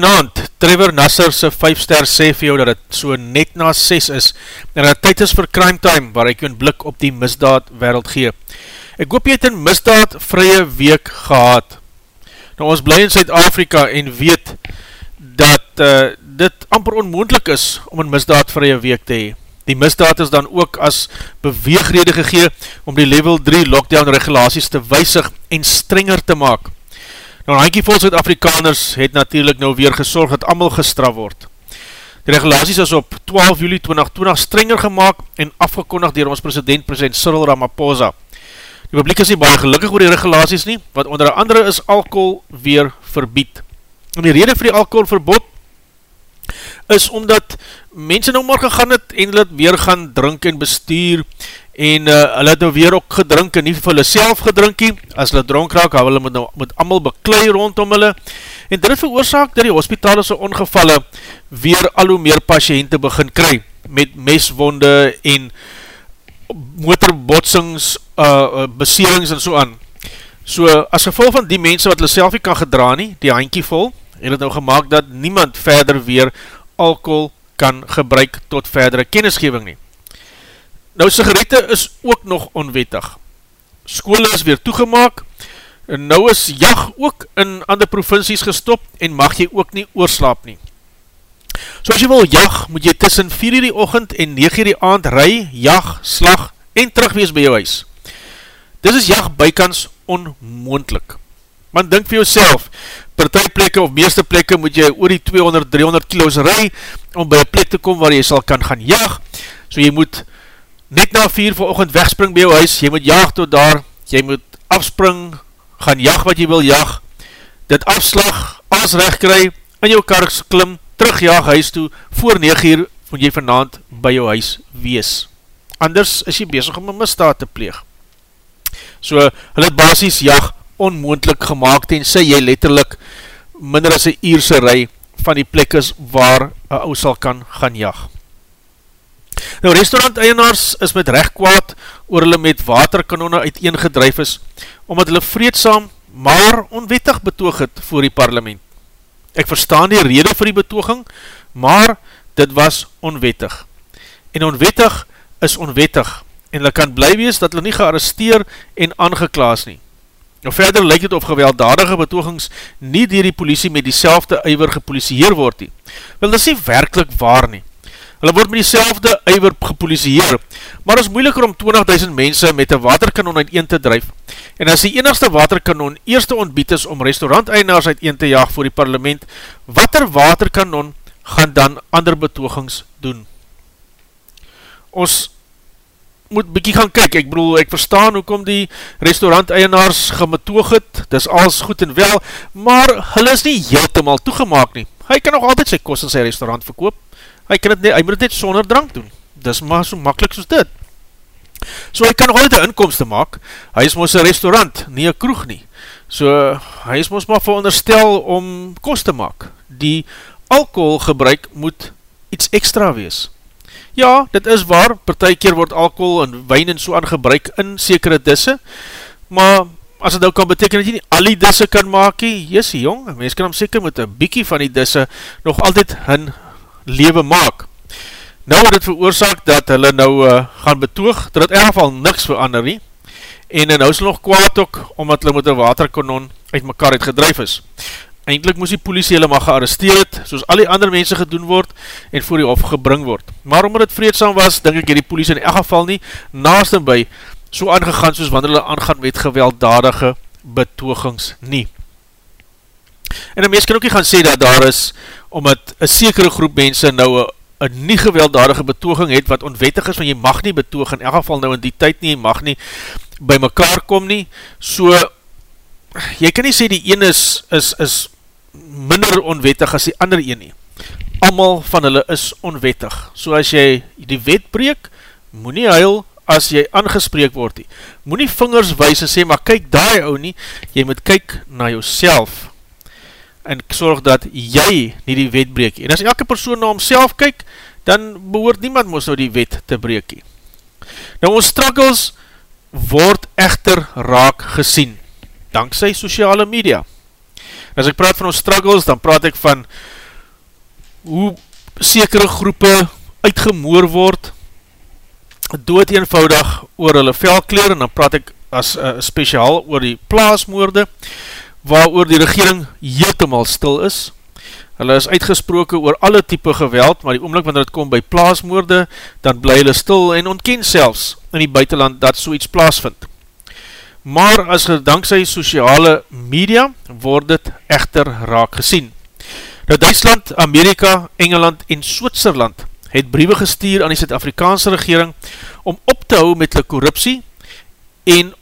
Goeie naand, Trevor Nasser sy 5 ster sê vir jou dat het so net na 6 is en dat tyd is vir crime time waar ek jou een blik op die misdaad wereld gee. Ek hoop jy het een misdaad vrye week gehad. Nou ons bly in Zuid-Afrika en weet dat uh, dit amper onmoendlik is om een misdaad vrye week te hee. Die misdaad is dan ook as beweegrede gegee om die level 3 lockdown regulaties te weisig en strenger te maak. Nou, Hankie vol Zuid-Afrikaners het natuurlijk nou weer gesorg dat allemaal gestraf word. Die regulaties is op 12 juli 2020 strenger gemaakt en afgekondigd dier ons president, president Cyril Ramaphosa. Die publiek is nie baie gelukkig oor die regulaties nie, wat onder andere is alcohol weer verbied. En die rede vir die alcoholverbod is omdat mense nou maar gegaan het en hulle weer gaan drink en bestuur en uh, hulle het nou weer ook gedrink en nie vir hulle self gedrinkie, as hulle dronk raak, hou hulle met, nou, met allemaal beklei rondom hulle, en dit het veroorzaak dat die hospitale so ongevalle weer al hoe meer patiënte begin kry, met meswonde en motorbotsings, uh, beserings en so aan. So, as gevolg van die mense wat hulle self nie kan gedra nie, die handkie vol, het het nou gemaakt dat niemand verder weer alcohol kan gebruik tot verdere kennisgeving nie. Nou, sigarette is ook nog onwettig. Skole is weer toegemaak, en nou is jag ook in ander provincies gestop, en mag jy ook nie oorslaap nie. So as jy wil jag, moet jy tussen 4 uur die ochend en 9 uur die aand ry, jag, slag en terugwees by jou huis. Dis is jag bykans onmoendlik. Man, denk vir jouself, partijplekke of meeste plekke moet jy oor die 200-300 kilo's ry, om by een plek te kom waar jy sal kan gaan jag, so jy moet net na 4 vir ochend wegspring by jou huis, jy moet jaag tot daar, jy moet afspring, gaan jag wat jy wil jag, dit afslag, alles recht kry, in jou kar klim, terug jaag huis toe, voor 9 uur moet jy vanavond by jou huis wees. Anders is jy bezig om een misdaad te pleeg. So, hulle basis jag onmoendlik gemaakt en sê jy letterlik minder as een uurse rij van die plek is waar een ou sal kan gaan jag. Nou, restaurant-eienaars is met recht kwaad oor hulle met waterkanone uiteengedrijf is, omdat hulle vreedsam, maar onwettig betoog het voor die parlement. Ek verstaan die rede vir die betoging, maar dit was onwettig. En onwettig is onwettig, en hulle kan bly wees dat hulle nie gearresteer en aangeklaas nie. Nou verder lyk het of gewelddadige betogings nie dier die politie met die selfde eiwer gepolisieer word nie. Wel, dit is nie werkelijk waar nie. Hulle word met die selfde eiwer gepolisieer, maar is moeiliker om 20.000 mense met een waterkanon uiteen te drijf. En as die enigste waterkanon eerste ontbied is om restauranteinaars uiteen te jaag voor die parlement, wat er waterkanon gaan dan ander betogings doen? Ons moet bykie gaan kyk, ek bedoel, ek verstaan hoekom die restauranteinaars gemetoog het, dis alles goed en wel, maar hulle is nie heeltemaal toegemaak nie. Hy kan nog altyd sy kost in sy restaurant verkoop, hy, kan het nie, hy moet het net sonder drank doen, dis maar so makkelijk soos dit. So hy kan nog altijd een inkomst maak, hy is moos een restaurant, nie een kroeg nie, so hy is moos maar veronderstel om kost te maak, die alcohol gebruik moet iets extra wees. Ja, dit is waar, partijkeer word alcohol en wijn en so aan gebruik in sekere disse, maar as het nou kan beteken dat jy nie al die disse kan maak, jessie jong, mens kan hom seker met een bykie van die disse nog altyd hun leven maak. Nou het het veroorzaak dat hulle nou uh, gaan betoog, dat het in geval niks verander nie, en nou is hulle nog kwaad ook, omdat hulle met een waterkanon uit mekaar het gedrijf is. Eindelijk moes die politie hulle maar gearresteer het, soos al die ander mense gedoen word, en voor die hof gebring word. Maar omdat het vreedsam was, denk ek die politie in elk geval nie, naast en by, so aangegaan soos wanneer hulle aangaan met gewelddadige betogings nie. En die mens kan ook nie gaan sê dat daar is, omdat een sekere groep mense nou een nie gewelddadige betoging het, wat onwettig is, van jy mag nie betoog, in elk geval nou in die tyd nie, jy mag nie by mekaar kom nie, so, jy kan nie sê die ene is, is, is minder onwettig as die ander een nie. Amal van hulle is onwettig. So as jy die wet breek, moet nie huil as jy aangespreek word nie. Moet nie vingers wees en sê, maar kyk daai ou nie, jy moet kyk na jouself en sorg dat jy nie die wet breek. En as elke persoon na homself kyk, dan behoort niemand moes nou die wet te breek nie. Nou ons struggles word echter raak gesien, dankzij sociale media. As ek praat van ons struggles, dan praat ek van hoe sekere groepe uitgemoor word, dood eenvoudig oor hulle velkleer, en dan praat ek as uh, speciaal oor die plaasmoorde, waar oor die regering heeltemaal stil is. Hulle is uitgesproken oor alle type geweld, maar die oomlik wanneer het kom by plaasmoorde, dan bly hulle stil en ontken selfs in die buitenland dat so iets plaasvind. Maar as dankzij sociale media word het echter raak gesien. Nou Duitsland, Amerika, Engeland en Switserland het briewe gestuur aan die Zuid-Afrikaanse regering om op te hou met die korruptie en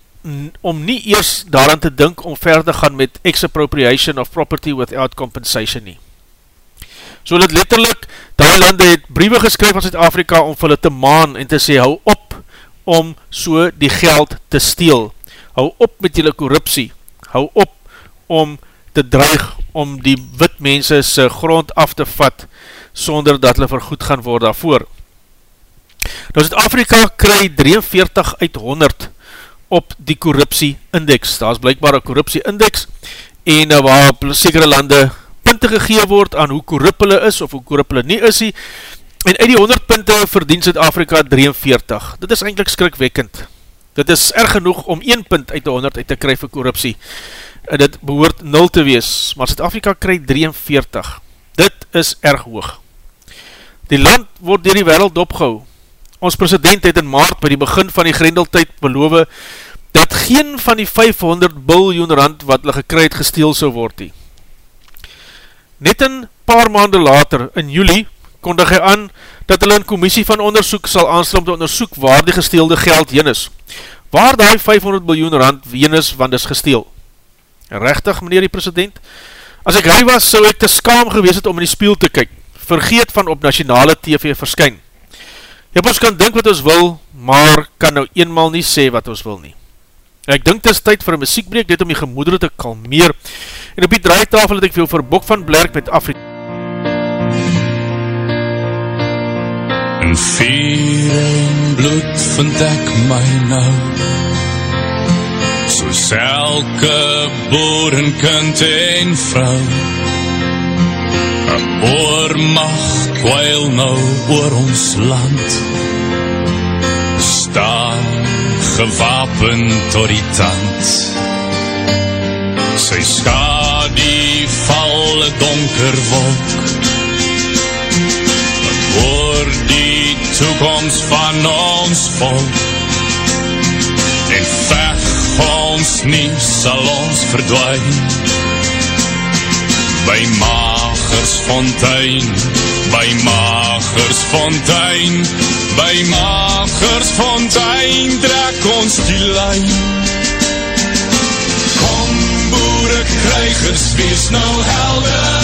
om nie eers daaraan te dink om verder gaan met expropriation of property without compensation nie. So dit letterlik, die lande het briewe geskryf aan Zuid-Afrika om vir hulle te maan en te sê, hou op om so die geld te steel. Hou op met julle korruptie. Hou op om te dreig om die wit mense sy grond af te vat sonder dat hulle vergoed gaan word daarvoor. Nou Zuid-Afrika kry 43 uit 100 op die korruptie index. Daar is blijkbaar een korruptie index en uh, waar sekere lande punte gegee word aan hoe korrup hulle is of hoe korrup hulle nie is nie. En uit die 100 punte verdien Zuid-Afrika 43. Dit is eindelijk skrikwekkend. Dit is erg genoeg om 1 punt uit die 100 uit te kry vir korruptie. En dit behoort 0 te wees, maar Zuid-Afrika kry 43. Dit is erg hoog. Die land word dier die wereld opgehou ons president het in maart by die begin van die grendeltijd beloof dat geen van die 500 biljoen rand wat hulle gekry het gesteel so word die. Net een paar maanden later, in juli, kondig hy aan dat hulle een commissie van onderzoek sal aanstel om te onderzoek waar die gesteelde geld jen is. Waar die 500 biljoen rand jen is, want is gesteel. Rechtig, meneer die president, as ek hy was, sou ek te skaam gewees het om in die spiel te kyk, vergeet van op nationale TV verskyn. Ja, ons kan dink wat ons wil, maar kan nou eenmaal nie sê wat ons wil nie. Ek dink dit is tyd vir een muziekbreek, dit om die gemoedere te kalmeer. En op die draaitafel het ek veel vir Bok van Blerk met Afrika. In vier en bloed vind ek my nou. Soos elke boer en kind en vrou Een oormacht kwijl nou oor ons land. Staan gewapen tot die tand. Sy ska die val donker wolk Oor die toekomst van ons volk. En vech ons nie sal ons verdwijn By Magersfontein By Magersfontein By Magersfontein Trek ons die lijn. Kom boere krijgers Wees nou helder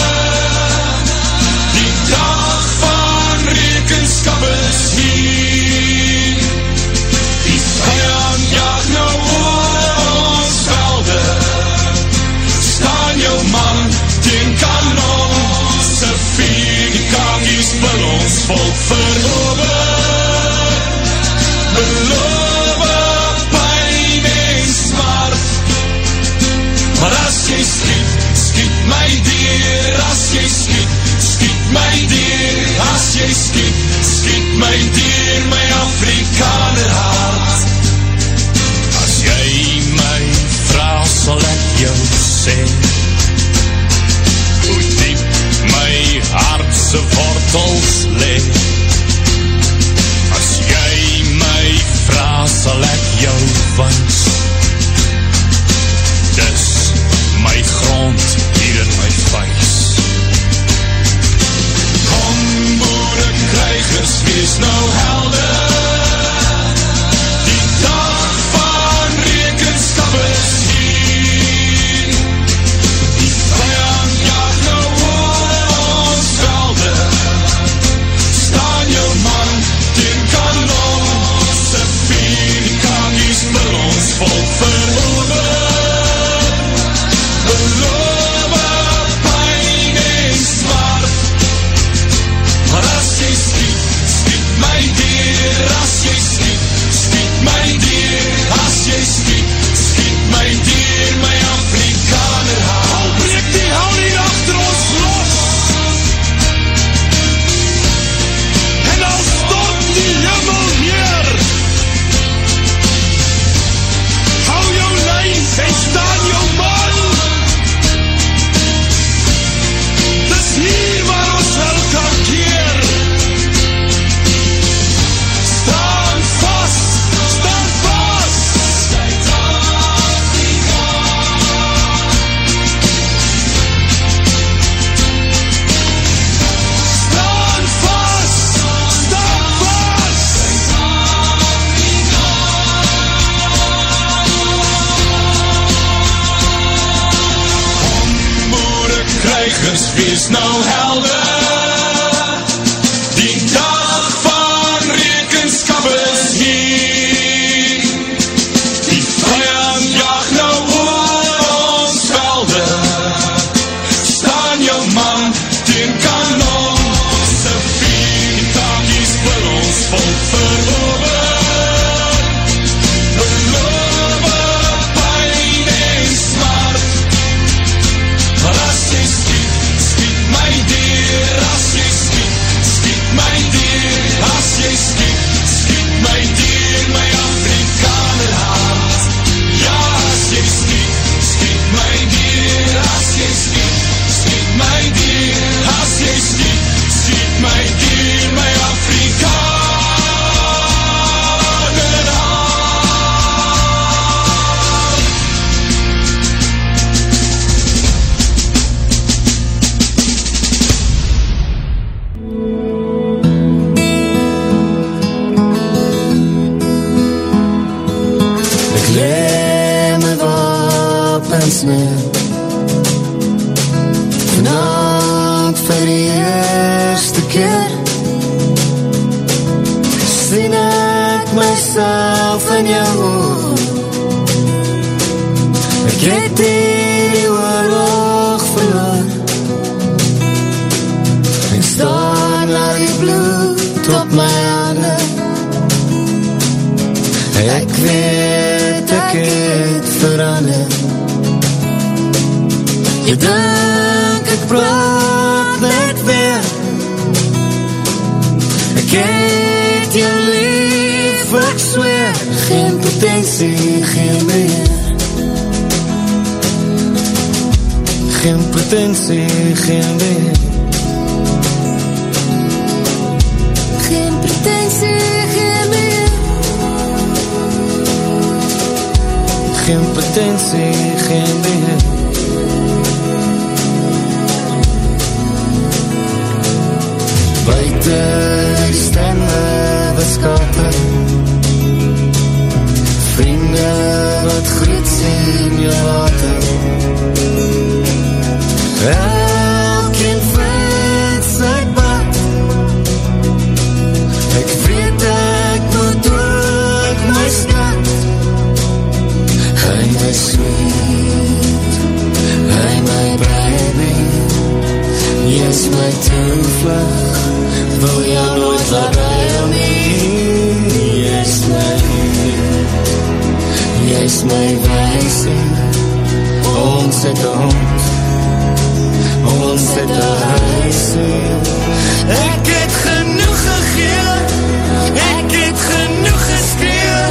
hou van jou Ek het die oorlog verloor Ek staar na die bloed op my hande Ek weet ek het verander Jy dink ek praat pretensie, geen meer. Geen pretentie, geen meer. Geen pretentie, geen meer. Geen pretentie, geen meer. Buiten stemmen we schatten. sterre wat groet sien ja, jou water Elkeen vind sy pad. Ek weet ek moet ook my stad. Hy my sweet, hy my baby. Yes my toevlug, wil jou nooit laat by jou nie Yes my jy's my wysie. Ons het 'n hond. Ons het 'n huisie. Ek het genoeg gegee. Ek het genoeg geskreeu.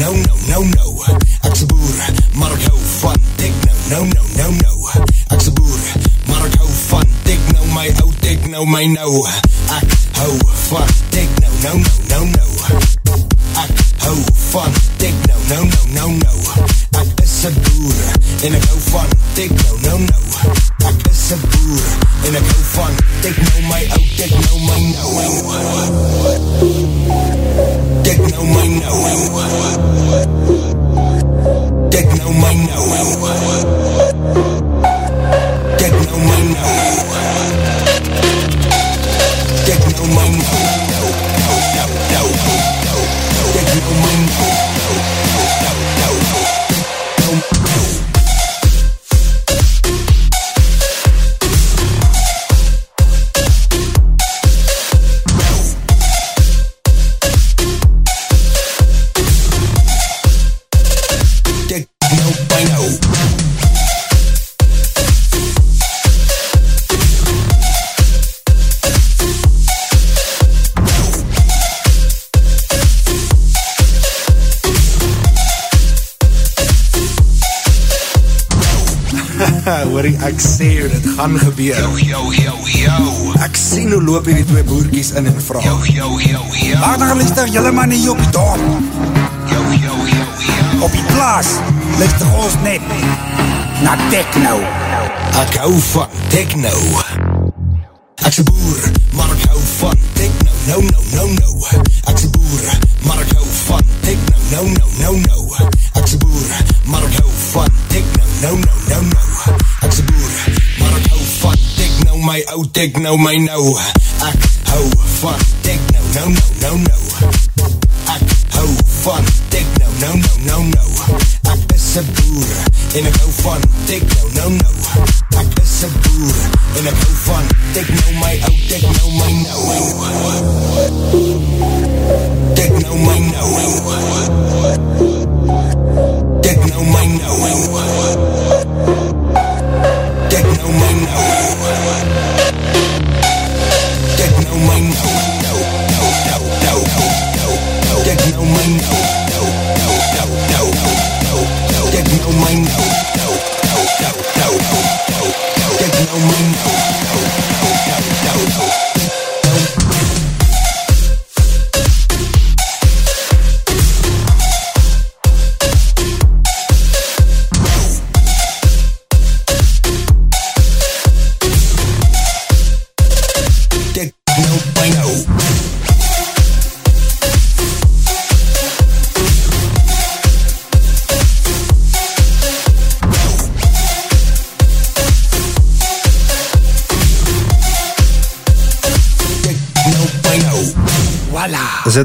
No, no, no, no. Ek se boer, maar ek hou van techno. No, no, no, no. Ek se boer, maar ek hou van techno. My ou techno, my nou. Ek hou van techno. No, no, no, no. Ek hou van techno. No, no, no, no. Ek is een boer en ek hou van techno. Gaan gebeur. Yo, yo, yo, yo. Ek sien hoe loop hierdie twee boerkies in en vraag. Yo, yo, yo, yo. Waar dan luister julle man nie op die dorp? Yo, yo, yo, yo. Op die plaas luister ons net na techno. Ek hou van techno. Ek boer, My ou techno, my nou. Ek hou van techno. No, no, no, no. Ek hou van techno. No, no, no, no. Ek is een boer en ek hou van techno. No, no. Ek is een boer en ek hou van techno. My ou techno, my nou. Techno, my nou. Techno, my nou. No.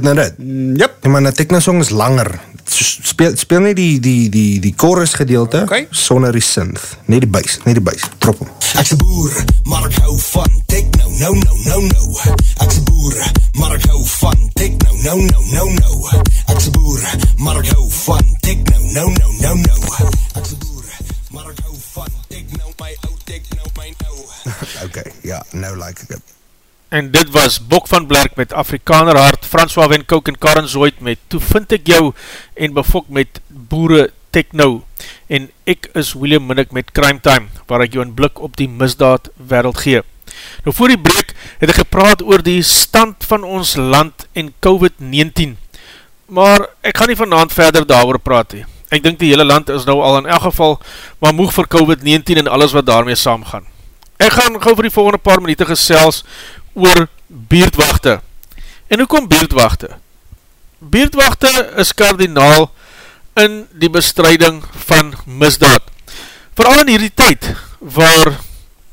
Dit nou dit? Jep. Ja, maar 'n techno song is langer. Speel speel net die die die die chorus gedeelte Oké. sonder die synth, net die bass, net die bass. Drop hom. Ek se boer, maar ek hou van techno. No, no, no, no. Ek se boer, maar ek hou van techno. No, no, no, no. Ek se boer, maar ek hou van techno. No, no, no, no. Ek se boer, maar ek hou van techno. My ou techno, my nou. Okay, ja, nou like dit. En dit was Bok van Blerk met Afrikaner Hart, François Wenkouk en Karen Zoid met Toe vind ek jou en Befok met Boere Techno. En ek is William Minnick met Crime Time, waar ek jou een blik op die misdaad wereld gee. Nou voor die breek het ek gepraat oor die stand van ons land en COVID-19. Maar ek gaan nie vanavond verder daar praat nie. Ek dink die hele land is nou al in elk geval maar moeg vir COVID-19 en alles wat daarmee saamgaan. Ek gaan gauw vir die volgende paar minuut gesels oor beerdwachte. En hoekom beerdwachte? Beerdwachte is kardinaal in die bestrijding van misdaad. Vooral in hierdie tyd waar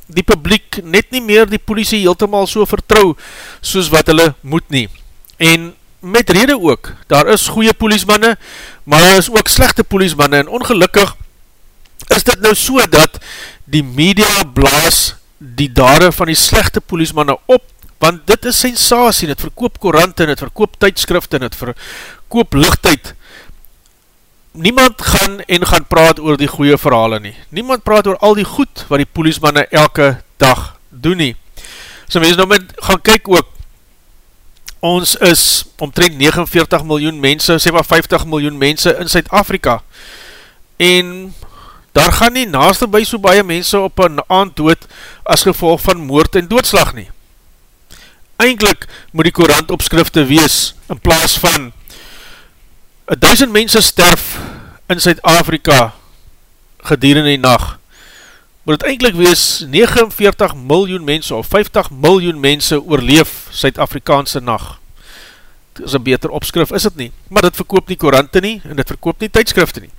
die publiek net nie meer die politie heeltemaal so vertrou soos wat hulle moet nie. En met rede ook, daar is goeie poliesmanne, maar daar is ook slechte poliesmanne en ongelukkig is dit nou so dat die media blaas die dade van die slechte poliesmanne op, want dit is sensatie, het verkoop korante, het verkoop tydskrifte, het verkoop lichtheid. niemand gaan en gaan praat oor die goeie verhale nie. Niemand praat oor al die goed wat die poliesmanne elke dag doen nie. So mens nou met gaan kyk ook, ons is omtrent 49 miljoen mense, sê maar 50 miljoen mense in Suid-Afrika. En daar gaan nie naaste by so baie mense op een aand dood as gevolg van moord en doodslag nie. Eindelijk moet die korant opskrifte wees in plaas van 1000 mense sterf in Suid-Afrika gedurende die nacht moet het eindelijk wees 49 miljoen mense of 50 miljoen mense oorleef Suid-Afrikaanse nacht. Is een beter opskrif, is het nie. Maar dit verkoop nie korante nie en dit verkoop nie tydskrifte nie.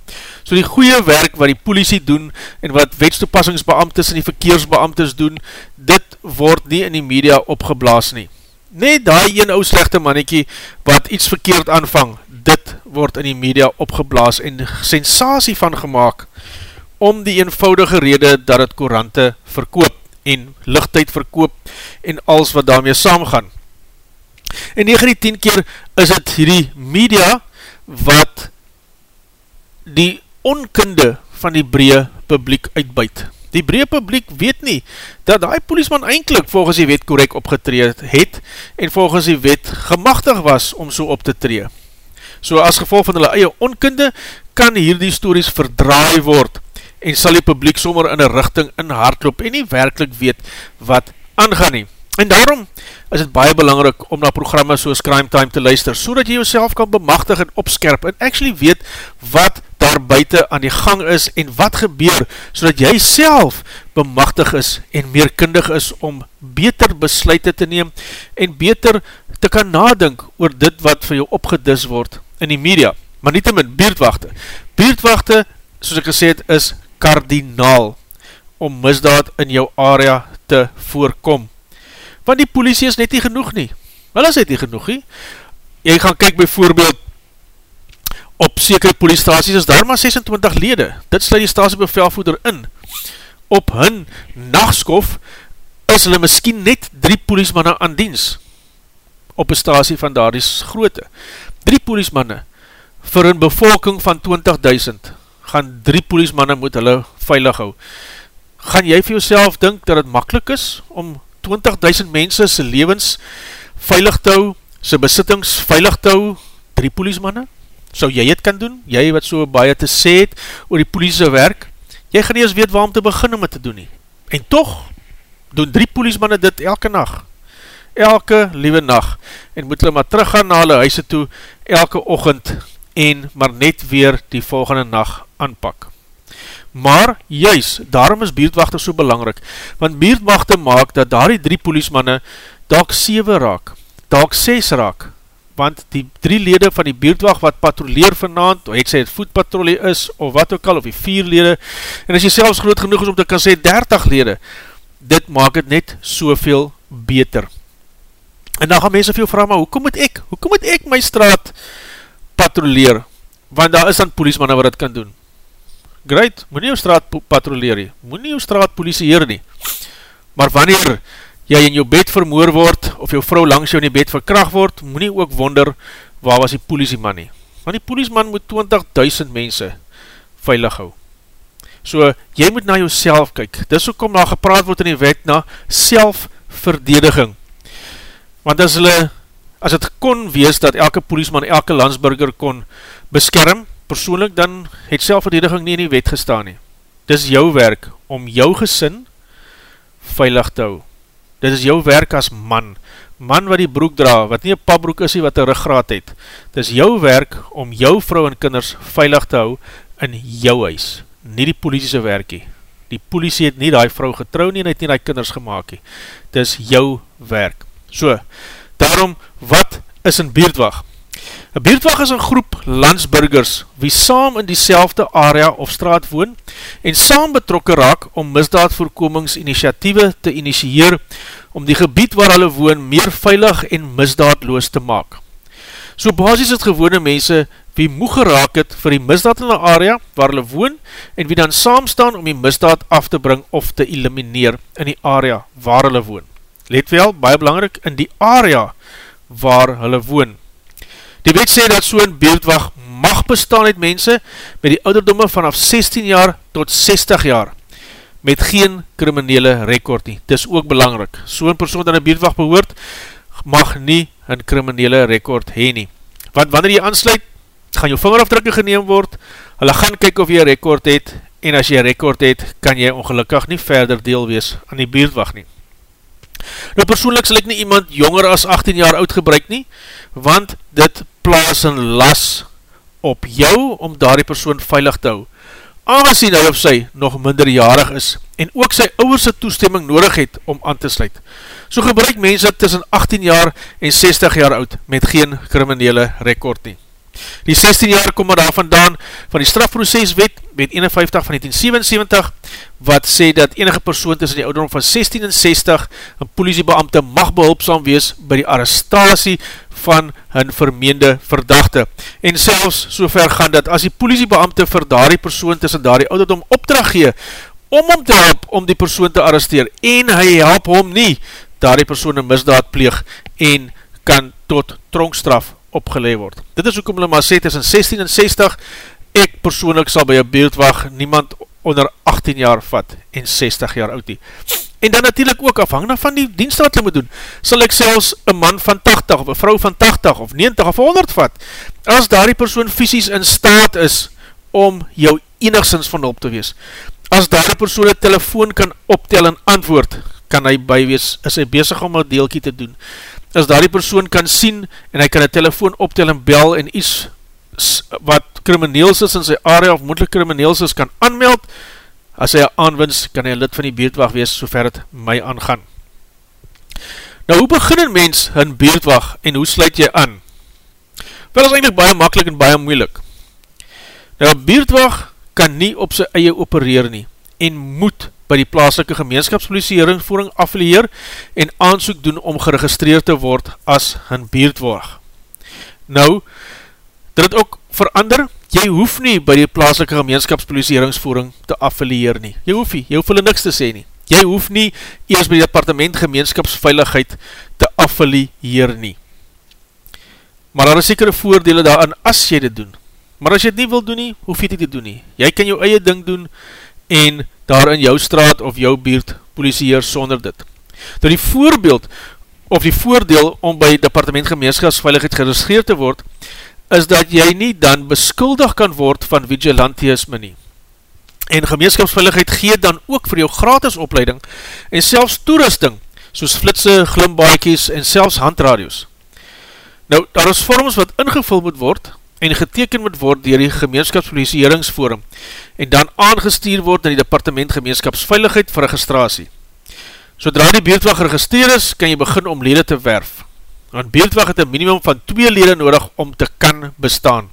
So die goeie werk wat die politie doen en wat wetstoepassingsbeamtes en die verkeersbeamtes doen, dit word nie in die media opgeblaas nie. Nee, die een ou slechte mannetjie wat iets verkeerd aanvang, dit word in die media opgeblaas en sensatie van gemaakt om die eenvoudige rede dat het korante verkoop en lichtheid verkoop en als wat daarmee saamgaan. En 9 die 10 keer is het hierdie media wat die onkunde van die breë publiek uitbuit. Die breë publiek weet nie dat die poliesman eindelijk volgens die wet correct opgetreed het en volgens die wet gemachtig was om so op te tree. So as gevolg van hulle eie onkunde kan hierdie stories verdraai word en sal die publiek sommer in een richting in hardloop en nie werkelijk weet wat aangaan nie. En daarom is het baie belangrik om na programme soos Crime Time te luister, so dat jy jouself kan bemachtig en opskerp en actually weet wat daar buiten aan die gang is en wat gebeur, so dat jy self bemachtig is en meer kundig is om beter besluite te neem en beter te kan nadink oor dit wat vir jou opgedis word in die media. Maar nie te min, beerdwachte. Beerdwachte, soos ek gesê het, is kardinaal om misdaad in jou area te voorkom. Want die politie is net nie genoeg nie. Wel is net nie genoeg nie. Jy gaan kyk by voorbeeld op sekere poliestasies is daar maar 26 lede. Dit sluit die stasiebevelvoeder in. Op hun nachtskof is hulle miskien net drie poliesmanne aan diens op een stasie van daar die groote. Drie poliesmanne vir een bevolking van 20.000 gaan drie poliesmanne moet hulle veilig hou. Gaan jy vir jouself dink dat het makkelijk is om 20.000 mense sy levens veilig te hou, sy besittings veilig te hou, drie poliesmanne? Sou jy het kan doen? Jy wat so baie te sê het oor die poliese werk, jy gaan nie eens weet waar om te begin om het te doen nie. En toch, doen drie poliesmanne dit elke nacht, elke liewe nacht, en moet hulle maar teruggaan na hulle huise toe, elke ochend, en maar net weer die volgende nacht aanpak. Maar juist, daarom is beerdwachte so belangrik, want beerdwachte maak dat daar die drie poliesmanne dalk 7 raak, dalk 6 raak, want die drie lede van die beerdwacht wat patroleer vanavond, het sê het voetpatrolie is, of wat ook al, of die vier lede, en as jy selfs groot genoeg is om te kan sê 30 lede, dit maak het net soveel beter. En dan gaan mense veel vraag, maar hoekom moet ek, hoekom moet ek my straat patroleer, want daar is dan poliesmanne wat het kan doen. Great, moet nie jou straat patroleer nie, moet nie jou straat polisieer nie. Maar wanneer jy in jou bed vermoor word, of jou vrou langs jou in die bed verkracht word, moet nie ook wonder, waar was die polisieman nie. Want die polisieman moet 20.000 mense veilig hou. So, jy moet na jou self kyk. Dis ook om na gepraat word in die wet na selfverdediging. Want as hulle, as het kon wees dat elke polisieman, elke landsburger kon beskerm, persoonlik, dan het selfverdediging nie in die wet gestaan nie. Dis jou werk om jou gesin veilig te hou. Dit is jou werk as man, man wat die broek dra, wat nie een pabroek is nie, wat een ruggraat het. Dis jou werk om jou vrou en kinders veilig te hou in jou huis, nie die politiese werkie. Die politie het nie die vrou getrou nie en het nie die kinders gemaakt nie. Dis jou werk. So, daarom, wat is een beerdwacht? Een beerdwag is een groep landsburgers wie saam in die area of straat woon en saam betrokke raak om misdaadvoorkomingsinitiatieve te initieer om die gebied waar hulle woon meer veilig en misdaadloos te maak. So basis het gewone mense wie moe geraak het vir die misdaad in die area waar hulle woon en wie dan saam staan om die misdaad af te bring of te elimineer in die area waar hulle woon. Let wel, baie belangrijk, in die area waar hulle woon. Die wet sê dat so'n beeldwag mag bestaan uit mense met die ouderdomme vanaf 16 jaar tot 60 jaar met geen kriminele rekord nie. Dis ook belangrik. So'n persoon dat in buurtwacht behoort, mag nie een kriminele rekord heen nie. Want wanneer jy aansluit, gaan jou vingerafdrukke geneem word, hulle gaan kyk of jy rekord het, en as jy rekord het, kan jy ongelukkig nie verder deel wees aan die buurtwacht nie. Nou persoonlik sal ek nie iemand jonger as 18 jaar oud gebruik nie, want dit plaas een las op jou om daar die persoon veilig te hou. Aangezien hy of sy nog minderjarig is en ook sy ouwerse toestemming nodig het om aan te sluit. So gebruik mense tussen 18 jaar en 60 jaar oud met geen kriminele rekord nie. Die 16 jaar kom daar vandaan van die strafproceswet, wet 51 van 1977, wat sê dat enige persoon tussen die ouderdom van 16 en 60 een politiebeamte mag behulpzaam wees by die arrestatie van hun vermeende verdachte. En selfs so ver gaan dat as die politiebeamte vir daar die persoon tussen daar die ouderdom opdracht gee, om om te help om die persoon te arresteer, en hy help hom nie, daar die persoon een misdaad pleeg en kan tot tronkstraf opgeleid word. Dit is ook om hulle maar sê, tussen 16 en 60, ek persoonlik sal by een beeldwacht niemand onder 18 jaar vat en 60 jaar oud die. En dan natuurlijk ook afhangende van die dienst wat hulle moet doen, sal ek selfs een man van 80 of een vrou van 80 of 90 of 100 vat, as daar die persoon fysisk in staat is om jou enigszins van hulp te wees. As daar die persoon een telefoon kan optel en antwoord, kan hy bywees, is hy bezig om een deelkie te doen as daar die persoon kan sien en hy kan een telefoon optel en bel en iets wat krimineels is in sy area of moedelijk krimineels is kan aanmeld, as hy aanwins kan hy lid van die beerdwacht wees so ver het my aangaan. Nou hoe begin een mens hun beerdwacht en hoe sluit jy aan? Wel is eindelijk baie makkelijk en baie moeilik. Nou beerdwacht kan nie op sy eie opereer nie en moet by die plaaslike gemeenskapspolisie herinnvoering affilieer en aansoek doen om geregistreerd te word as hun beerdwaag. Nou, dit het ook verander, jy hoef nie by die plaaslike gemeenskapspolisie herinnvoering te affilieer nie. Jy hoef nie, jy hoef hulle niks te sê nie. Jy hoef nie eers by die departement gemeenskapsveiligheid te affilieer nie. Maar daar is sekere voordele daarin as jy dit doen. Maar as jy dit nie wil doen nie, hoef jy dit te doen nie. Jy kan jou eie ding doen en daar in jou straat of jou buurt polisieer sonder dit. Door die voorbeeld of die voordeel om by departement gemeenskapsveiligheid geregistreerd te word, is dat jy nie dan beskuldig kan word van vigilantisme nie. En gemeenskapsveiligheid gee dan ook vir jou gratis opleiding en selfs toerusting, soos flitse, glimbaakies en selfs handradios. Nou, daar is vorms wat ingevul moet word, en geteken moet word dier die gemeenskapspoliseringsforum en dan aangestuur word in die departement gemeenskapsveiligheid vir registratie. Sodra die beeldwag geregistreer is, kan jy begin om lede te werf. Want beeldwag het een minimum van 2 lede nodig om te kan bestaan.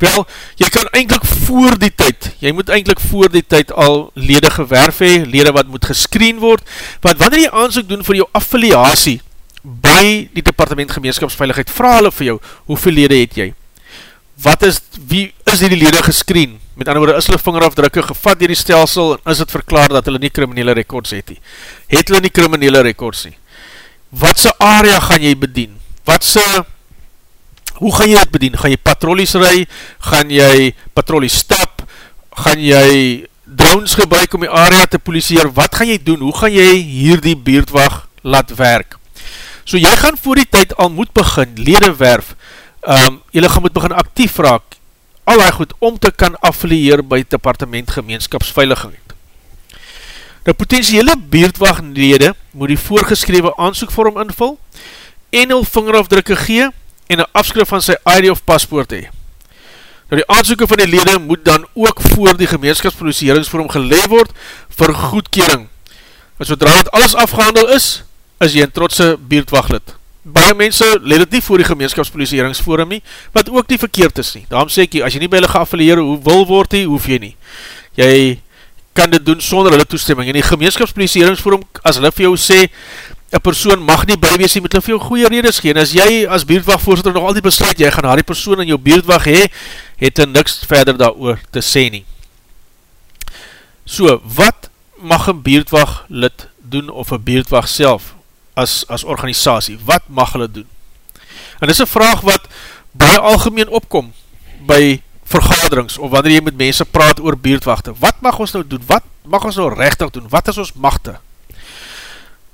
Wel, jy kan eindelijk voor die tyd, jy moet eindelijk voor die tyd al lede gewerf hee, lede wat moet geskreen word, want wanneer jy aanzoek doen vir jou affiliatie by die departement gemeenskapsveiligheid, vraag hulle vir jou, hoeveel lede het jy? Wat is, wie is die lede geskreen? Met ander woorde, is hulle vingerafdrukke gevat dier die stelsel en is het verklaar dat hulle nie kriminele rekords het nie? Het hulle nie kriminele rekords nie? Wat sy area gaan jy bedien? Wat sy, hoe gaan jy dit bedien? Gaan jy patrollies rij? Gaan jy patrollies stap? Gaan jy drones gebruik om die area te poliseer? Wat gaan jy doen? Hoe gaan jy hier die beerdwag laat werk? So jy gaan voor die tyd al moet begin, lede werf, um, jylle gaan moet begin actief raak, al die goed, om te kan affilieer by het departement gemeenskapsveiligheid. De potentiële beerdwaglede moet die voorgeskrewe aansoekvorm invul, en hul vingerafdrukke gee, en een afskrif van sy ID of paspoort hee. Nou die aansoeken van die lede moet dan ook voor die gemeenskapspolisieringsvorm geleef word vir goedkering. En zodra het alles afgehandel is, is jy een trotse beerdwaglid baie mense let het nie voor die gemeenskapspoliseringsforum nie, wat ook nie verkeerd is nie. Daarom sê ek, as jy nie by hulle geaffilieer, hoe wil word nie, hoef jy nie. Jy kan dit doen sonder hulle toestemming. En die gemeenskapspoliseringsforum, as hulle vir jou sê, een persoon mag nie bywees, jy moet hulle vir jou goeie redes gee. En as jy as beerdwagvoorzitter nog al die besluit, jy gaan haar die persoon in jou beerdwag hee, het er niks verder daar te sê nie. So, wat mag een beerdwag lid doen, of een beerdwag self? As, as organisatie, wat mag hulle doen? En dis een vraag wat baie algemeen opkom, by vergaderings, of wanneer jy met mense praat oor beerdwachte, wat mag ons nou doen, wat mag ons nou rechtig doen, wat is ons machte?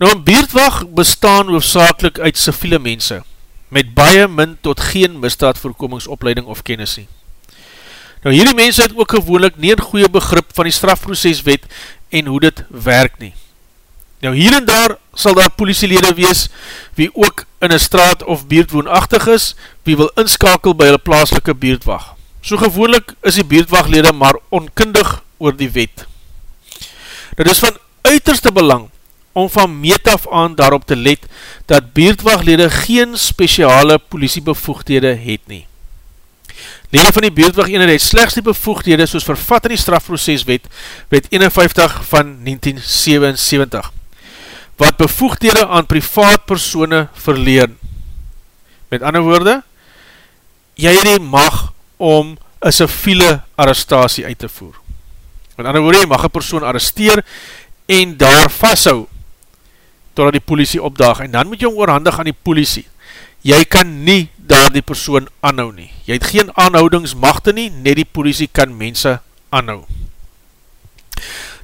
Nou een beerdwacht bestaan hoofdzakelijk uit civiele mense, met baie min tot geen misdaadvoorkomingsopleiding of kennis nie. Nou hierdie mense het ook gewoonlik nie een goeie begrip van die strafproceswet en hoe dit werk nie. Nou hier en daar sal daar politielede wees wie ook in een straat of beerd woonachtig is, wie wil inskakel by hulle plaaslike beerdwacht. So gewoonlik is die beerdwachtlede maar onkundig oor die wet. Dit is van uiterste belang om van meet af aan daarop te let dat beerdwachtlede geen speciale politiebevoegdhede het nie. Lede van die beerdwacht eenheid het slechts die bevoegdhede soos vervat in die strafproceswet wet 51 van 1977 wat bevoegdhede aan privaat persone verleen. Met ander woorde, jy het die mag om een civiele arrestatie uit te voer. Met ander woorde, jy mag een persoon arresteer en daar vasthou totdat die politie opdaag en dan moet jy hom oorhandig aan die politie. Jy kan nie daar die persoon anhou nie. Jy het geen aanhoudingsmachte nie, net die politie kan mense anhou.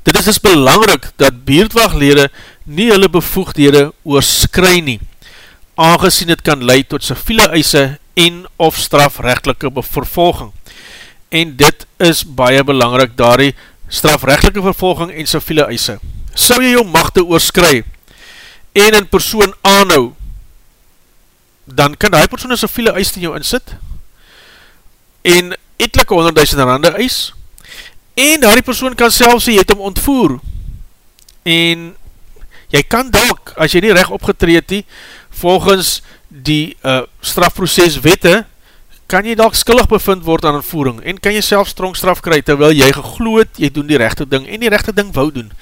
Dit is dus belangrik dat beerdwachtlede nie hulle bevoegdhede oorskry nie, aangezien het kan leid tot civiele eise en of strafrechtelike vervolging. En dit is baie belangrik daar die strafrechtelike vervolging en civiele eise. Sou jy jou machte oorskry en een persoon aanhou, dan kan die persoon een civiele eis in jou insit en etelike 100.000 rande eis en die persoon kan self sê, jy het hom ontvoer en jy kan dalk, as jy nie recht opgetreed nie, volgens die uh, strafproces wette, kan jy dalk skillig bevind word aan ontvoering en kan jy self strongstraf kry, terwyl jy gegloed, jy doen die rechte ding en die rechte ding wou doen.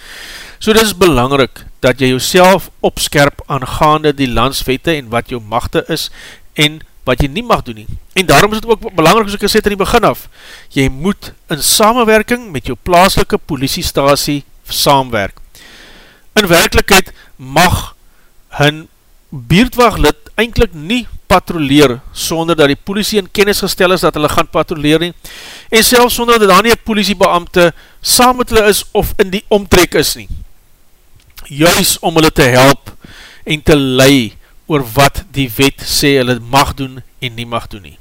So dit is belangrik, dat jy jouself opskerp aangaande die landswette en wat jou machte is en wat jy nie mag doen nie. En daarom is het ook belangrijk, as ek gesê het in die begin af, jy moet in samenwerking met jou plaaslike politiestasie saamwerk. In werkelijkheid mag hun beerdwaglid eindelijk nie patroleer sonder dat die politie in kennis gestel is dat hulle gaan patroleer nie en selfs sonder dat daar nie een politiebeamte saam met hulle is of in die omtrek is nie. Juist om hulle te help en te lei oor wat die wet sê hulle mag doen en nie mag doen nie.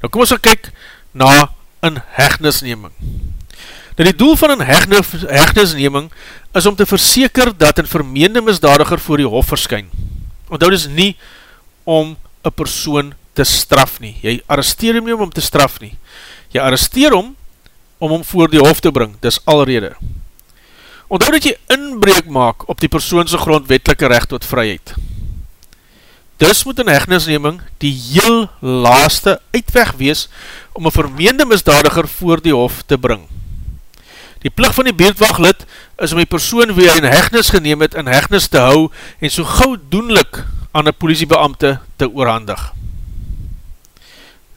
Nou kom ons gaan kyk na een hegnisneming. Nou die doel van een hegnisneming is om te verseker dat een vermeende misdadiger voor die hof verskyn. Want dit is nie om een persoon te straf nie. Jy arresteer hom nie om om te straf nie. Jy arresteer hom om hom voor die hof te bring. Dit is alrede. Onthou dat jy inbreek maak op die persoonse grondwetelike recht tot vryheid. Dus moet een hegnisneming die heel laaste uitweg wees om een vermeende misdadiger voor die hof te bring. Die plig van die beeldwaglid is om die persoon wie hy in hegnis geneem het in hegnis te hou en so gauw doenlik aan die politiebeamte te oorhandig.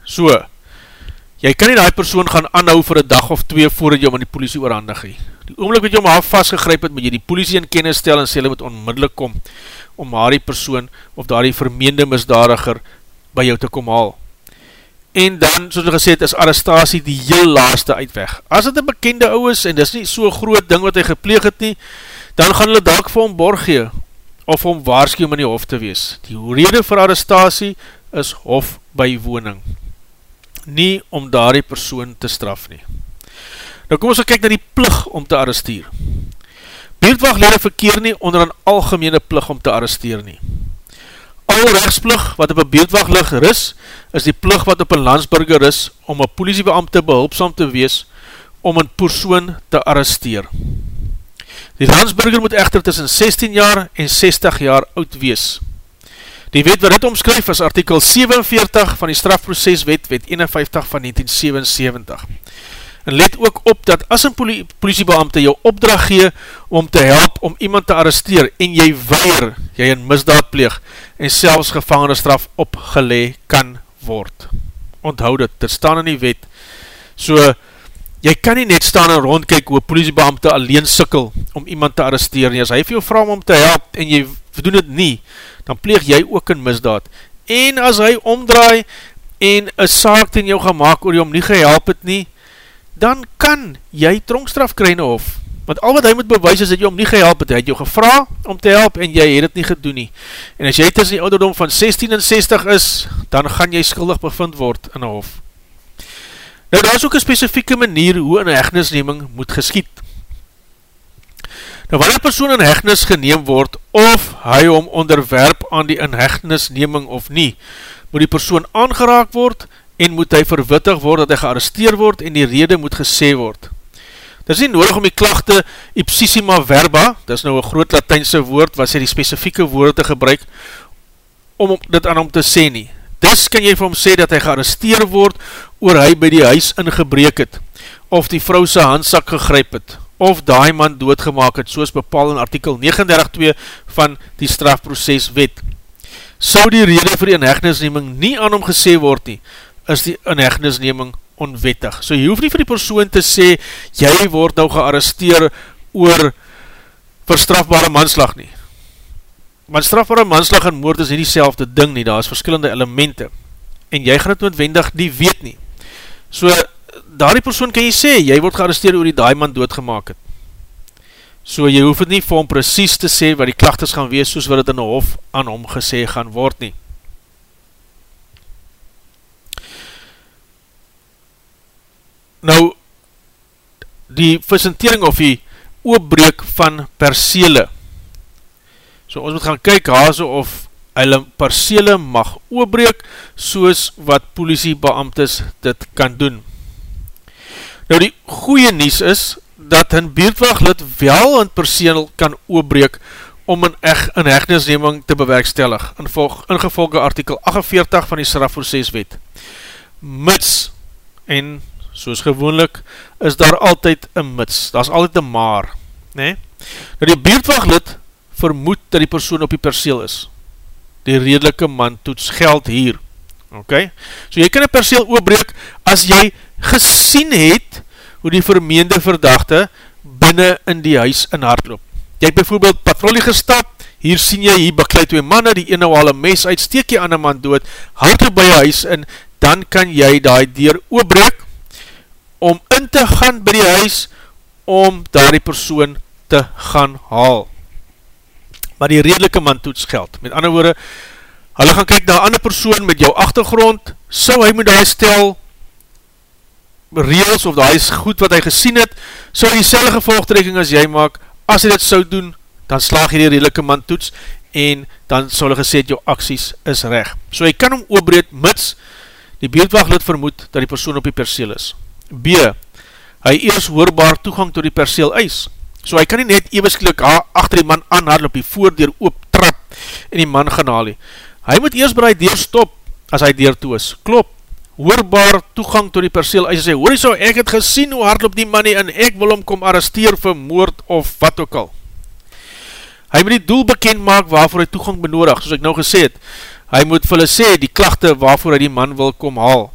So, jy kan nie die persoon gaan anhou vir een dag of twee voordat jy om aan die politie oorhandig hee. Die oomlik wat jy om haar vastgegryp het, moet jy die politie in kennis stel en sê hulle moet onmiddellik kom om haar die persoon of daar die vermeende misdadiger by jou te kom haal. En dan, soos jy gesê het, is arrestatie die heel laaste uitweg. As het een bekende ou is, en dit is nie so'n groot ding wat hy gepleeg het nie, dan gaan hulle dalk vir hom borg gee, of hom waarskie om in die hof te wees. Die rede vir arrestatie is hof by woning. Nie om daar die persoon te straf nie. Nou kom ons kyk na die plig om te arresteer. Beeldwaglede verkeer nie onder een algemene plig om te arresteer nie. Al rechtsplig wat op een beeldwaglig is, is die plig wat op een landsburger is om een politiebeamte behulpsam te wees om een persoon te arresteer. Die landsburger moet echter tussen 16 jaar en 60 jaar oud wees. Die wet wat dit omskryf is artikel 47 van die strafproceswet, wet 51 van 1977 en let ook op dat as een poli politiebeamte jou opdracht gee om te help om iemand te arresteer en jy weier, jy een misdaad pleeg en selfs gevangenisstraf opgelee kan word. Onthoud het, dit staan in die wet. So, jy kan nie net staan en rondkijk hoe politiebeamte alleen sikkel om iemand te arresteer nie. As hy vir jou vraag om te help en jy doen het nie, dan pleeg jy ook een misdaad. En as hy omdraai en een saak ten jou gemaakt oor jy om nie gehelp het nie, dan kan jy tronkstraf kry in die hof. Want al wat hy moet bewys is dat jy om nie gehelp het, hy het jou gevra om te help en jy het het nie gedoen nie. En as jy tussen die ouderdom van 16 en 60 is, dan gaan jy skuldig bevind word in die hof. Nou daar is ook een specifieke manier hoe een hegnisneming moet geskiet. Nou wanneer persoon in hegnis geneem word, of hy om onderwerp aan die inhegnisneming of nie, moet die persoon aangeraak word, en moet hy verwittig word dat hy gearresteer word, en die rede moet gesê word. Dit is nie nodig om die klachte ipsissima verba, dit is nou een groot Latijnse woord, wat sy die specifieke woorde te gebruik, om dit aan hom te sê nie. Dis kan jy vir hom sê dat hy gearresteer word, oor hy by die huis ingebreek het, of die vrou sy handsak gegryp het, of daai man doodgemaak het, soos bepaal in artikel 39.2 van die strafproceswet. Sou die rede vir die inhegnisneming nie aan hom gesê word nie, is die inhegnisneming onwettig. So jy hoef nie vir die persoon te sê, jy word nou gearresteer oor verstrafbare manslag nie. Want strafbare manslag en moord is nie die ding nie, daar is verskillende elemente. En jy gaan het noodwendig nie weet nie. So daar die persoon kan jy sê, jy word gearresteer oor die daai man doodgemaak het. So jy hoef het nie vir hom precies te sê wat die klachtes gaan wees, soos wat het in die hof aan hom gesê gaan word nie. Nou, die visentering of die oopbreek van percele. So ons moet gaan kyk haase of hulle percele mag oopbreek, soos wat politiebeamtes dit kan doen. Nou die goeie nies is, dat een beerdwaglid wel een perseel kan oopbreek om een, eg, een hegnisneming te bewerkstellig, in, volg, in gevolge artikel 48 van die strafproceswet. Mits, en soos gewoonlik, is daar altyd een mits, daar is altyd een maar. Nee? Nou die beerdwaglid vermoed dat die persoon op die perseel is. Die redelike man toets geld hier. Ok? So jy kan een perseel oopbreek as jy gesien het hoe die vermeende verdachte binnen in die huis in hardloop. Jy het bijvoorbeeld patrolie gestap, hier sien jy, hier bekleid twee manne, die ene al een mes uit, steek jy aan een man dood, hardloop by jou huis in, dan kan jy die deur oopbreek, om in te gaan by die huis, om daar die persoon te gaan haal. Maar die redelike man toets geld. Met ander woorde, hulle gaan kyk na ander persoon met jou achtergrond, so hy moet die stel, reels of die goed wat hy gesien het, so die selge gevolgtrekking as jy maak, as hy dit sou doen, dan slaag jy die redelike man toets, en dan sal hy gesê dat jou acties is reg. So hy kan hom oorbreed, mits die beeldwaglid vermoed dat die persoon op die perseel is. B. Hy eers hoorbaar toegang tot die perseel eis. So hy kan nie net eeuwisklik achter die man aanhardel op die voordeur oop trap en die man gaan haal. Hy moet eers by die deur stop as hy deur toe is. Klop, hoorbaar toegang tot die perseel eis en sê, hoor jy so, ek het gesien hoe hard loop die man nie en ek wil hom kom arresteer vir moord of wat ook al. Hy moet die doel bekend maak waarvoor hy toegang benodig, soos ek nou gesê het. Hy moet vir hulle sê die klachte waarvoor hy die man wil kom haal.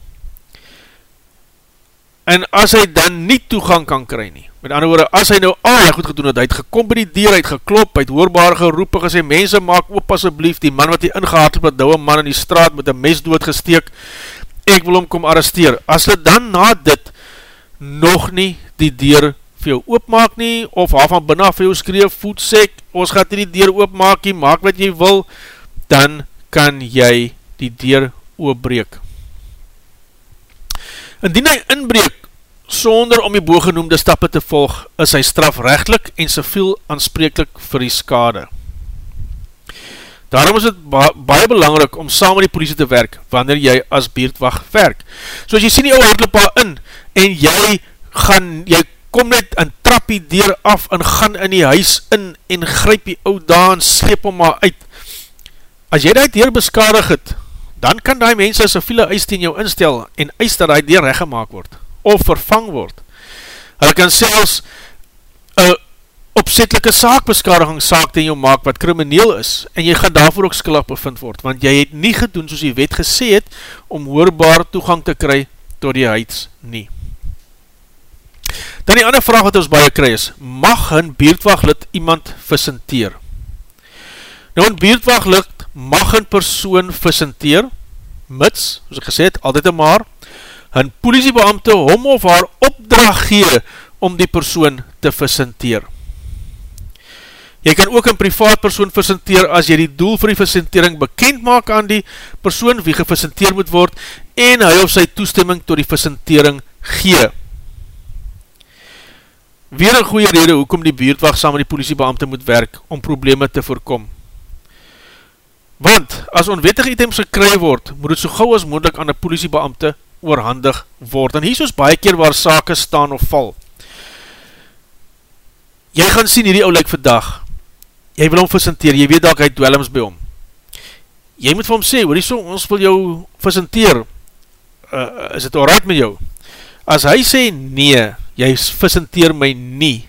En as hy dan nie toegang kan kry nie, met ander woorde, as hy nou al hy goed gedoen het, hy het gekom by die deur, hy het geklop, hy het hoorbare geroep en gesê, mense maak op asjeblief, die man wat hy ingehaad het, wat douwe man in die straat met een mes doodgesteek, ek wil hom kom arresteer. As hy dan na dit nog nie die deur vir jou oopmaak nie, of af van binnen vir jou skreef, voetsek, ons gaat die deur oopmaak nie, maak wat jy wil, dan kan jy die deur oopbreek. Indien hy inbreek, sonder om die booggenoemde stappe te volg, is hy strafrechtlik en civiel aanspreeklik vir die skade. Daarom is het ba baie belangrik om saam met die politie te werk, wanneer jy as beerdwacht werk. So as jy sien die ouwe hardlopa in, en jy gaan, jy kom net en trap die deur af, en gaan in die huis in, en gryp die ouwe daar, en sleep hom maar uit. As jy die deur beskadig het, dan kan die mense so viele eis ten jou instel, en eis dat die deur reggemaak word, of vervang word. Hulle kan selfs, een opzetelike saakbeskadiging saak ten jou maak wat krimineel is en jy gaan daarvoor ook skillig bevind word, want jy het nie gedoen soos die wet gesê het om hoorbaar toegang te kry tot die huids nie. Dan die ander vraag wat ons baie kry is, mag een beerdwaglid iemand visenteer? Nou een beerdwaglid mag een persoon visenteer, mits, soos ek gesê het, altyd een maar, een politiebeamte hom of haar opdracht gee om die persoon te visenteer. Jy kan ook een privaat persoon visenteer as jy die doel vir die visentering bekend maak aan die persoon wie gevisenteer moet word en hy of sy toestemming tot die visentering gee. Weer een goeie rede hoekom die buurtwacht saam met die politiebeamte moet werk om probleme te voorkom. Want, as onwettige items gekry word, moet het so gauw as moeilijk aan die politiebeamte oorhandig word. En hier is baie keer waar sake staan of val. Jy gaan sien hierdie oulik vandag, jy wil hom visenteer, jy weet dat hy dwellings by hom. Jy moet vir hom sê, hoor so, ons wil jou visenteer, uh, is het alright met jou? As hy sê, nee, jy visenteer my nie,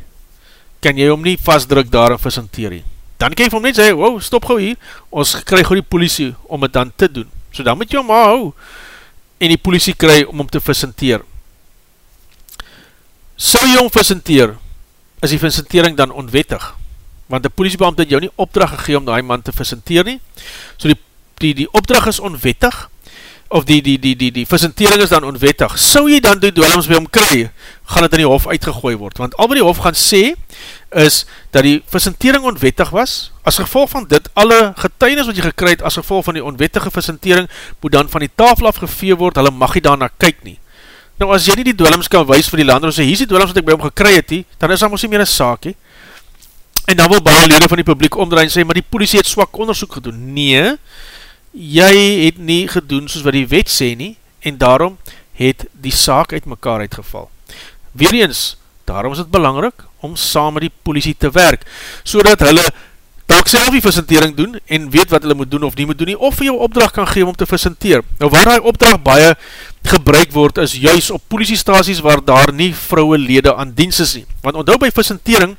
kan jy hom nie vastdruk daar en visenteer nie dan kan jy vir hom net sê, wow, stop gauw hier, ons krijg gauw die politie om het dan te doen. So dan moet jy hom hou, en die politie kry om hom te visenteer. So jy hom visenteer, is die visentering dan onwettig, want die politiebeamte het jou nie opdracht gegeen om die man te visenteer nie, so die, die, die opdracht is onwettig, of die, die, die, die, die visentering is dan onwettig, so jy dan die dwellings by hom kry, gaan het in die hof uitgegooi word, want al wat die hof gaan sê, is dat die visentering onwettig was, as gevolg van dit, alle getuinis wat jy gekry het, as gevolg van die onwettige visentering, moet dan van die tafel afgevee word, hulle mag jy daarna kyk nie. Nou as jy nie die dwellings kan wees vir die lander, en sê, hier is die dwellings wat ek by hom gekry het, die, dan is daar ons nie meer een saak, he. en dan wil baie lede van die publiek omdraai en sê, maar die politie het swak onderzoek gedoen. Nee, jy het nie gedoen soos wat die wet sê nie, en daarom het die saak uit mekaar uitgeval. Weer eens, daarom is het belangrik om saam met die politie te werk, so dat hulle dalk self die visentering doen en weet wat hulle moet doen of nie moet doen nie, of jou opdracht kan geef om te visenteer. Nou waar die opdracht baie gebruik word, is juist op politiestasies waar daar nie vrouwe lede aan dienst is nie. Want onthou by visentering,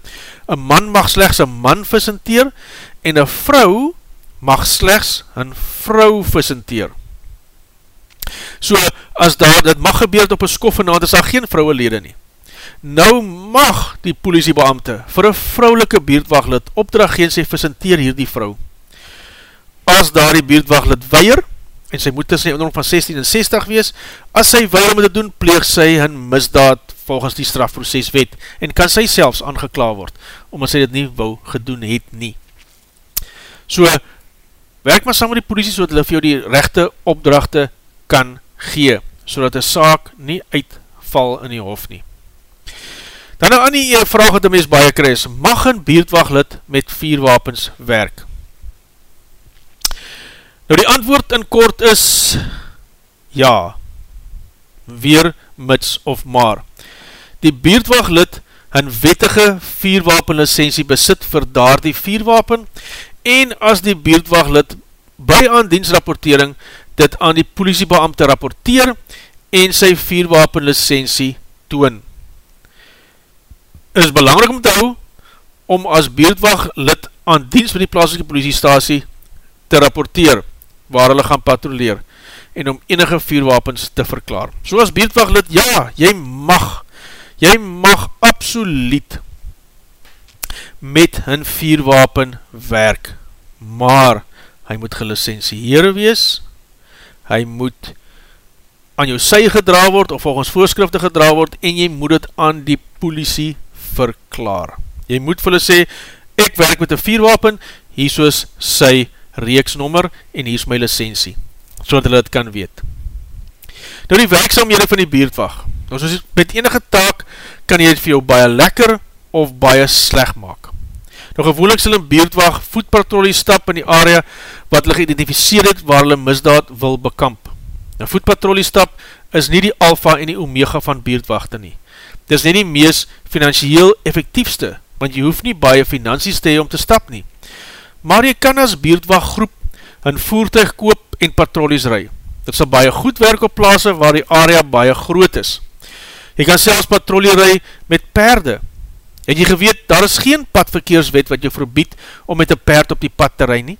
een man mag slechts een man visenteer en een vrou mag slechts een vrou visenteer. So, as daar, dit mag gebeur op een skof en na, is daar geen vrouwe lede nie. Nou mag die politiebeamte vir een vrouwelike beerdwaglid opdracht geen sy visenteer hier die vrou. As daar die beerdwaglid weier, en sy moet tussen die onderom van 16 en 60 wees, as sy weier om te doen, pleeg sy hun misdaad volgens die strafproceswet, en kan sy selfs aangekla word, omdat sy dit nie wou gedoen het nie. So, werk maar saam met die politie, so dat hulle vir jou die rechte opdrachte kan gee, so dat die saak nie uitval in die hof nie. Dan nou aan die ene vraag wat die mens baie krijs, mag een beerdwaglid met vier wapens werk? Nou die antwoord in kort is, ja, weer mits of maar. Die beerdwaglid een wettige vierwapenlicensie besit vir daar die vierwapen en as die beerdwaglid by aan diensrapportering dit aan die politiebeamte rapporteer en sy vierwapenlicensie toon is belangrijk om te hou om as beeldwacht lid aan dienst van die plaaslike politiestasie te rapporteer waar hulle gaan patrouleer en om enige vuurwapens te verklaar. So as beeldwacht lid, ja, jy mag, jy mag absoluut met hun vuurwapen werk, maar hy moet gelicensieer wees, hy moet aan jou sy gedra word of volgens voorskrifte gedra word en jy moet het aan die politie verklaar. Jy moet vir hulle sê, ek werk met een vierwapen, hier soos sy reeksnommer en hier is my licensie, so dat hulle het kan weet. Nou die werkzaamhede van die beerdwag, nou soos met enige taak kan jy het vir jou baie lekker of baie sleg maak. Nou gewoonlik sal een beerdwag voetpatrolie stap in die area wat hulle geïdentificeer het waar hulle misdaad wil bekamp. Nou voetpatrolie stap is nie die alfa en die omega van beerdwachte nie. Dit is nie die mees financieel effectiefste, want jy hoef nie baie finansies te hee om te stap nie. Maar jy kan as beerdwaggroep een voertuig koop en patrollies rui. Dit sal baie goed werk op plaas waar die area baie groot is. Jy kan selfs patrollie rui met perde. Het jy geweet, daar is geen padverkeerswet wat jy verbied om met een perd op die pad te rui nie.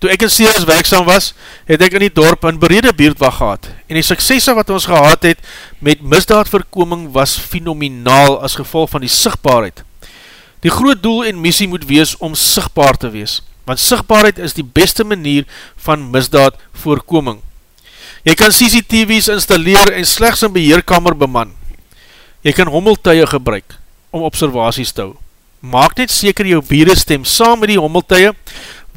Toe ek in Seers werkzaam was, het ek in die dorp een berede beerdwag gehad en die suksesse wat ons gehad het met misdaadverkoming was fenomenaal as gevolg van die sigtbaarheid. Die groot doel en missie moet wees om sigtbaar te wees, want sigtbaarheid is die beste manier van misdaadvoorkoming. Jy kan CCTV's installeer en slechts in beheerkamer beman. Jy kan hommeltuie gebruik om observaties te hou. Maak net seker jou bieren stem saam met die hommeltuie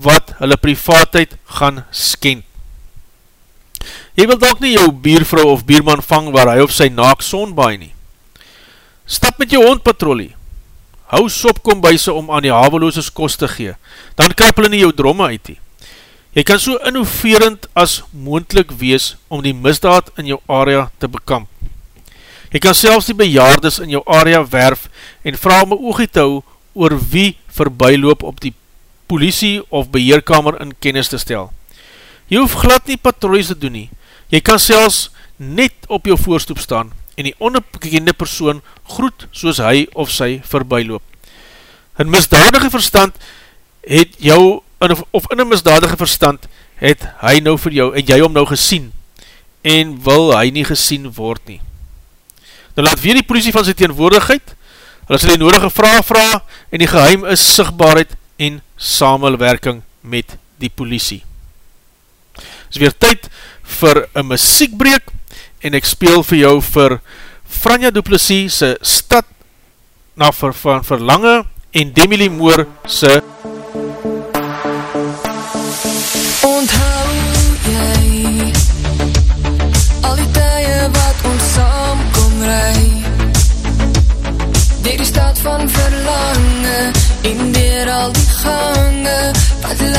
wat hulle privaatheid gaan skend. Jy wil dalk nie jou biervrou of bierman vang waar hy of sy naak sonbaai nie. Stap met jou hond patrolie. Hou sopkombuise om aan die havelooses kost te gee. Dan krap hulle nie jou dromme uit nie. Jy kan so innoverend as moendlik wees om die misdaad in jou area te bekamp. Jy kan selfs die bejaardes in jou area werf en vraag een oogie te hou oor wie verbyloop op die politie of beheerkamer in kennis te stel. Jy hoef glad nie patroies te doen nie. Jy kan selfs net op jou voorstoep staan en die onbekende persoon groet soos hy of sy verbyloop. Een misdadige verstand het jou in, of in een misdadige verstand het hy nou vir jou, het jy om nou gesien en wil hy nie gesien word nie. Nou laat weer die politie van sy teenwoordigheid, hulle sal die nodige vraag vraag en die geheim is sigtbaarheid en samenwerking met die politie. Het is weer tyd vir een muziekbreek en ek speel vir jou vir Franja Duplessis sy stad na ver, van verlange en Demi Limoor sy van En dier al die gange Wat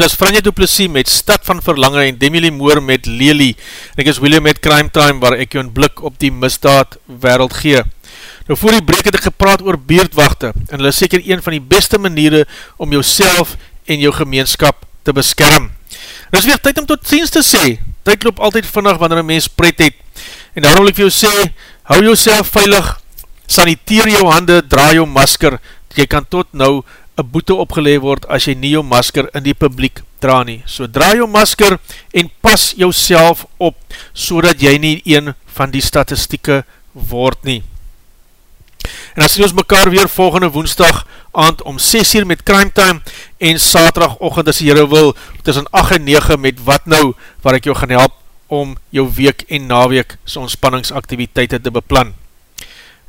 Het was Franje Duplessis met Stad van Verlange en Demi Moore met Lely. En ek is William met Crime Time waar ek jou een blik op die misdaad wereld gee. Nou voor die breek het ek gepraat oor beerdwachte en hulle is seker een van die beste maniere om jouself en jou gemeenskap te beskerm. En is weer tyd om tot ziens te sê. Tyd loop altyd vinnig wanneer een mens pret het. En daarom wil ek vir jou sê, hou jouself veilig, saniteer jou hande, draai jou masker, jy kan tot nou een boete opgelee word as jy nie jou masker in die publiek dra nie. So draai jou masker en pas jouself op, so dat jy nie een van die statistieke word nie. En dan sien ons mekaar weer volgende woensdag aand om 6 uur met Crime Time en saterdagochtend as die heren wil tussen 8 en 9 met Wat Nou waar ek jou gaan help om jou week en naweek so ontspanningsaktiviteite te beplan.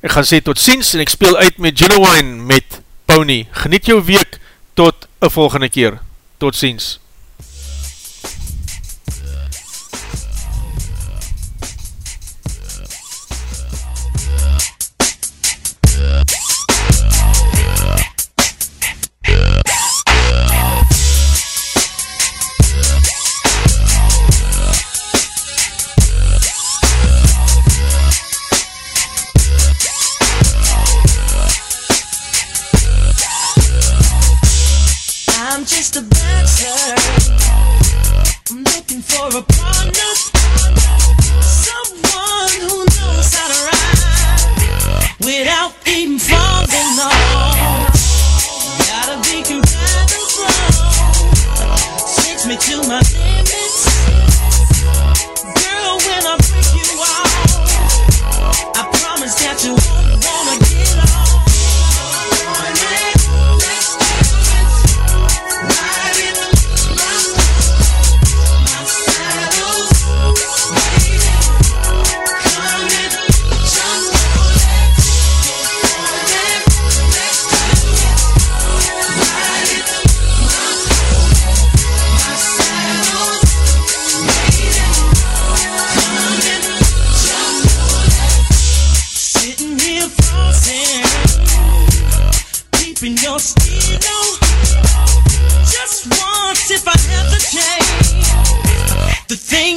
Ek gaan sê tot ziens en ek speel uit met Genuine met Pony. Geniet jou week tot een volgende keer. Tot ziens.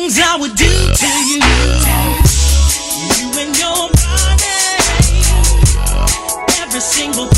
Things I would do to you. You and your body. Every single